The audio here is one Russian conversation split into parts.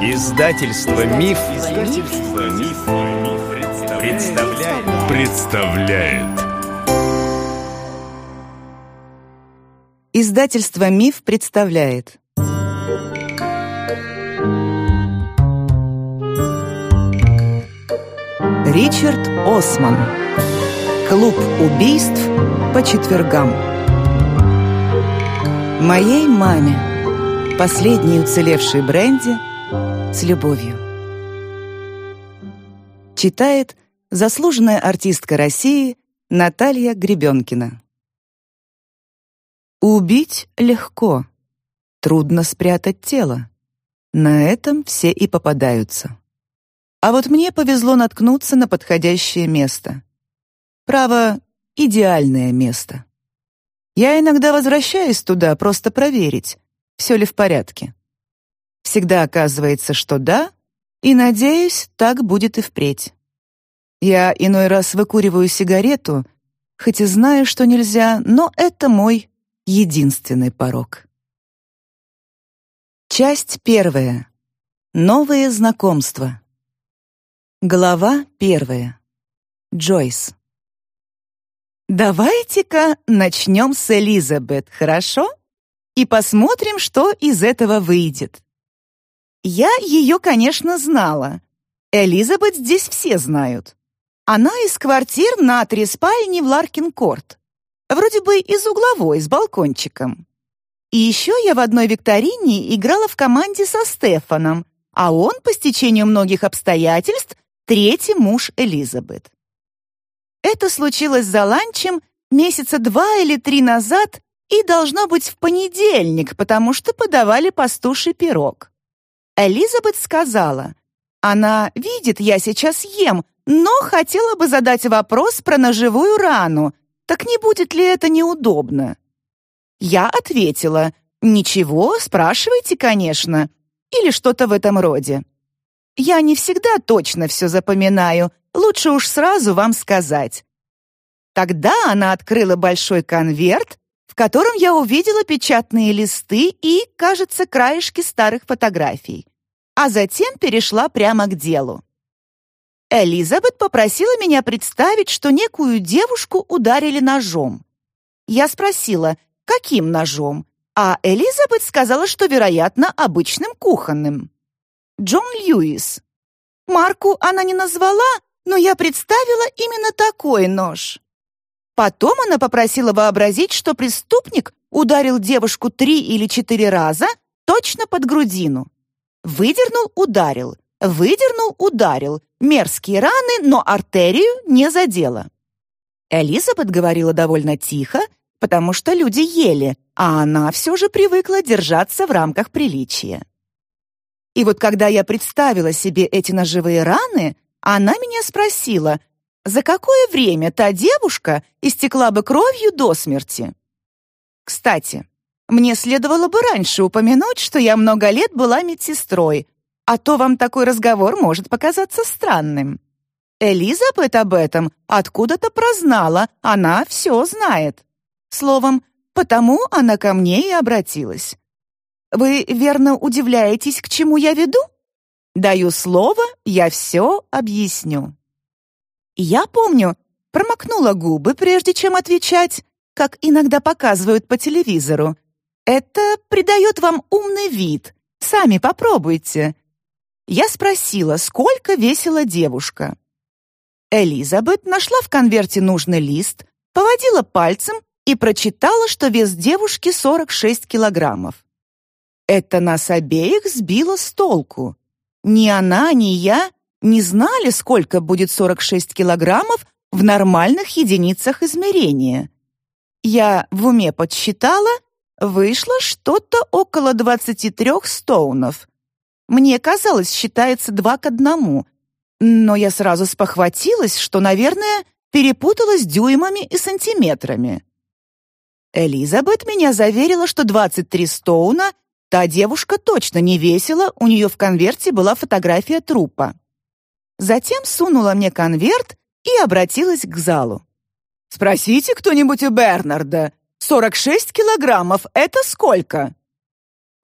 Издательство Миф, Издательство Миф, представляет. представляет. Издательство Миф представляет. Ричард Осман. Клуб убийств по четвергам. Моей маме, последней уцелевшей бренди, с любовью. Читает заслуженная артистка России Наталья Гребенкина. Убить легко, трудно спрятать тело. На этом все и попадаются. А вот мне повезло наткнуться на подходящее место. Право, идеальное место. Я иногда возвращаюсь туда просто проверить, все ли в порядке. Всегда оказывается, что да, и, надеюсь, так будет и впредь. Я иной раз выкуриваю сигарету, хоть и знаю, что нельзя, но это мой единственный порог. Часть первая. Новые знакомства. Глава первая. Джойс. Давайте-ка начнем с Элизабет, хорошо? И посмотрим, что из этого выйдет. Я ее, конечно, знала. Элизабет здесь все знают. Она из квартир на три спальни в Ларкин-Корт. Вроде бы из угловой, с балкончиком. И еще я в одной викторине играла в команде со Стефаном, а он, по стечению многих обстоятельств, третий муж Элизабет. Это случилось за ланчем месяца два или три назад и должно быть в понедельник, потому что подавали пастуший пирог. Элизабет сказала, она видит, я сейчас ем, но хотела бы задать вопрос про ножевую рану, так не будет ли это неудобно? Я ответила, ничего, спрашивайте, конечно, или что-то в этом роде. Я не всегда точно все запоминаю, лучше уж сразу вам сказать. Тогда она открыла большой конверт, котором я увидела печатные листы и, кажется, краешки старых фотографий. А затем перешла прямо к делу. Элизабет попросила меня представить, что некую девушку ударили ножом. Я спросила, каким ножом, а Элизабет сказала, что, вероятно, обычным кухонным. Джон Льюис. Марку она не назвала, но я представила именно такой нож. Потом она попросила вообразить, что преступник ударил девушку три или четыре раза точно под грудину. Выдернул, ударил, выдернул, ударил. Мерзкие раны, но артерию не задела. Элизабет говорила довольно тихо, потому что люди ели, а она все же привыкла держаться в рамках приличия. И вот когда я представила себе эти ножевые раны, она меня спросила, за какое время та девушка истекла бы кровью до смерти. Кстати, мне следовало бы раньше упомянуть, что я много лет была медсестрой, а то вам такой разговор может показаться странным. Элизабет об этом откуда-то прознала, она все знает. Словом, потому она ко мне и обратилась. Вы верно удивляетесь, к чему я веду? Даю слово, я все объясню. Я помню, промокнула губы, прежде чем отвечать, как иногда показывают по телевизору. Это придает вам умный вид. Сами попробуйте. Я спросила, сколько весила девушка. Элизабет нашла в конверте нужный лист, поводила пальцем и прочитала, что вес девушки 46 килограммов. Это нас обеих сбило с толку. Ни она, ни я не знали, сколько будет 46 килограммов в нормальных единицах измерения. Я в уме подсчитала, вышло что-то около 23 стоунов. Мне казалось, считается два к одному, но я сразу спохватилась, что, наверное, перепутала с дюймами и сантиметрами. Элизабет меня заверила, что 23 стоуна Та девушка точно не весила, у нее в конверте была фотография трупа. Затем сунула мне конверт и обратилась к залу. «Спросите кто-нибудь у Бернарда, 46 килограммов — это сколько?»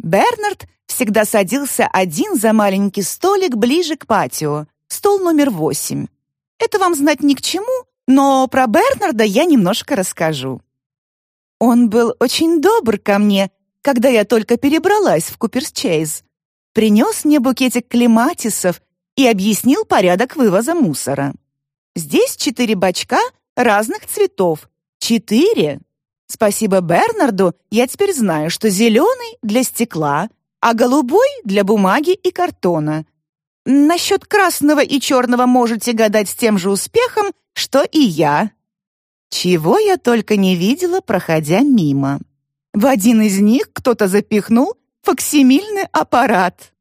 Бернард, всегда садился один за маленький столик ближе к патио, стол номер восемь. Это вам знать ни к чему, но про Бернарда я немножко расскажу. Он был очень добр ко мне, когда я только перебралась в Куперс-Чейз. Принес мне букетик клематисов и объяснил порядок вывоза мусора. Здесь четыре бачка разных цветов. Четыре. Спасибо Бернарду, я теперь знаю, что зеленый для стекла, а голубой для бумаги и картона. Насчет красного и черного можете гадать с тем же успехом, что и я. Чего я только не видела, проходя мимо. В один из них кто-то запихнул факсимильный аппарат.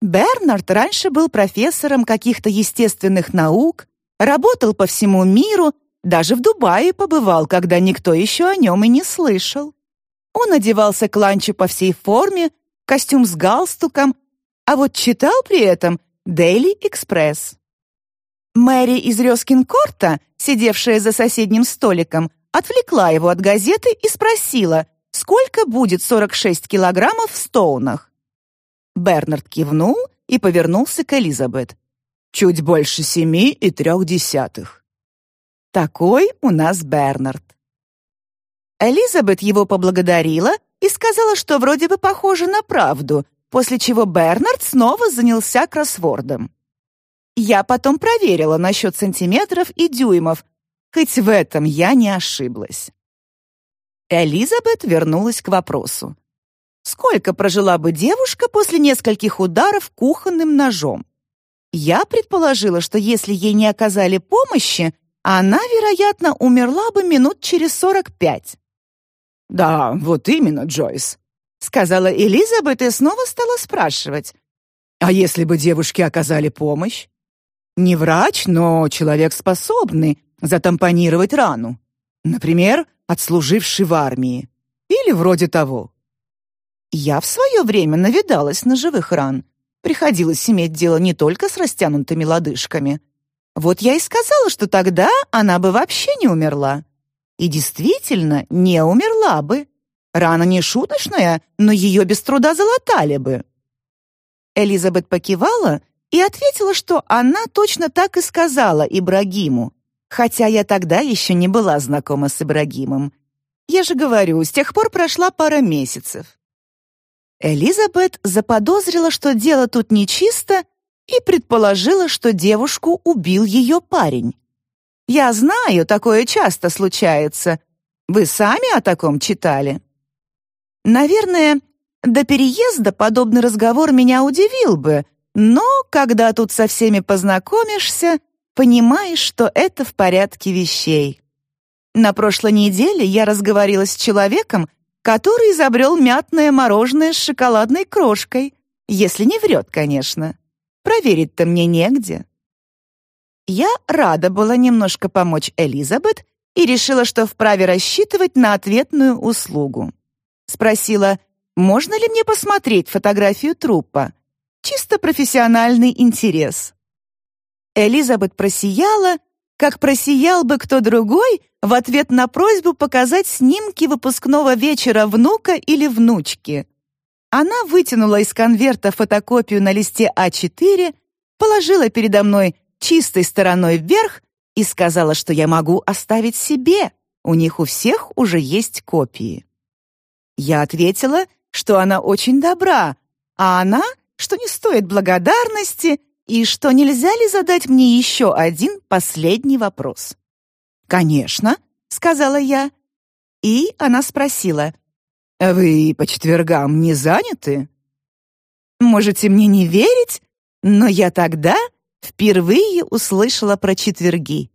Бернард раньше был профессором каких-то естественных наук, работал по всему миру, даже в Дубае побывал, когда никто еще о нем и не слышал. Он одевался к ланчу по всей форме, костюм с галстуком, а вот читал при этом Daily Express. Мэри из Рёскинкорта, сидевшая за соседним столиком, отвлекла его от газеты и спросила, сколько будет 46 килограммов в стоунах. Бернард кивнул и повернулся к Элизабет. «Чуть больше семи и трех десятых». Такой у нас Бернард. Элизабет его поблагодарила и сказала, что вроде бы похоже на правду, после чего Бернард снова занялся кроссвордом. Я потом проверила насчет сантиметров и дюймов, хоть в этом я не ошиблась. Элизабет вернулась к вопросу. Сколько прожила бы девушка после нескольких ударов кухонным ножом? Я предположила, что если ей не оказали помощи, она, вероятно, умерла бы минут через сорок пять. «Да, вот именно, Джойс», — сказала Элизабет и снова стала спрашивать. «А если бы девушке оказали помощь? Не врач, но человек способный затампонировать рану. Например, отслуживший в армии. Или вроде того. Я в свое время навидалась на живых ран. Приходилось иметь дело не только с растянутыми лодыжками. Вот я и сказала, что тогда она бы вообще не умерла. И действительно, не умерла бы. Рана не шуточная, но ее без труда залатали бы. Элизабет покивала и ответила, что она точно так и сказала Ибрагиму, хотя я тогда еще не была знакома с Ибрагимом. Я же говорю, с тех пор прошла пара месяцев. Элизабет заподозрила, что дело тут нечисто, и предположила, что девушку убил ее парень. Я знаю, такое часто случается. Вы сами о таком читали? Наверное, до переезда подобный разговор меня удивил бы, но когда тут со всеми познакомишься, понимаешь, что это в порядке вещей. На прошлой неделе я разговорилась с человеком, который изобрел мятное мороженое с шоколадной крошкой, если не врет, конечно. Проверить-то мне негде. Я рада была немножко помочь Элизабет и решила, что вправе рассчитывать на ответную услугу. Спросила, можно ли мне посмотреть фотографию трупа. Чисто профессиональный интерес. Элизабет просияла, как просиял бы кто другой в ответ на просьбу показать снимки выпускного вечера внука или внучки. Она вытянула из конверта фотокопию на листе А4, положила передо мной чистой стороной вверх и сказала, что я могу оставить себе. У них у всех уже есть копии. Я ответила, что она очень добра, а она, что не стоит благодарности и что нельзя ли задать мне еще один последний вопрос. «Конечно», — сказала я. И она спросила, «Вы по четвергам не заняты?» Можете мне не верить, но я тогда впервые услышала про четверги.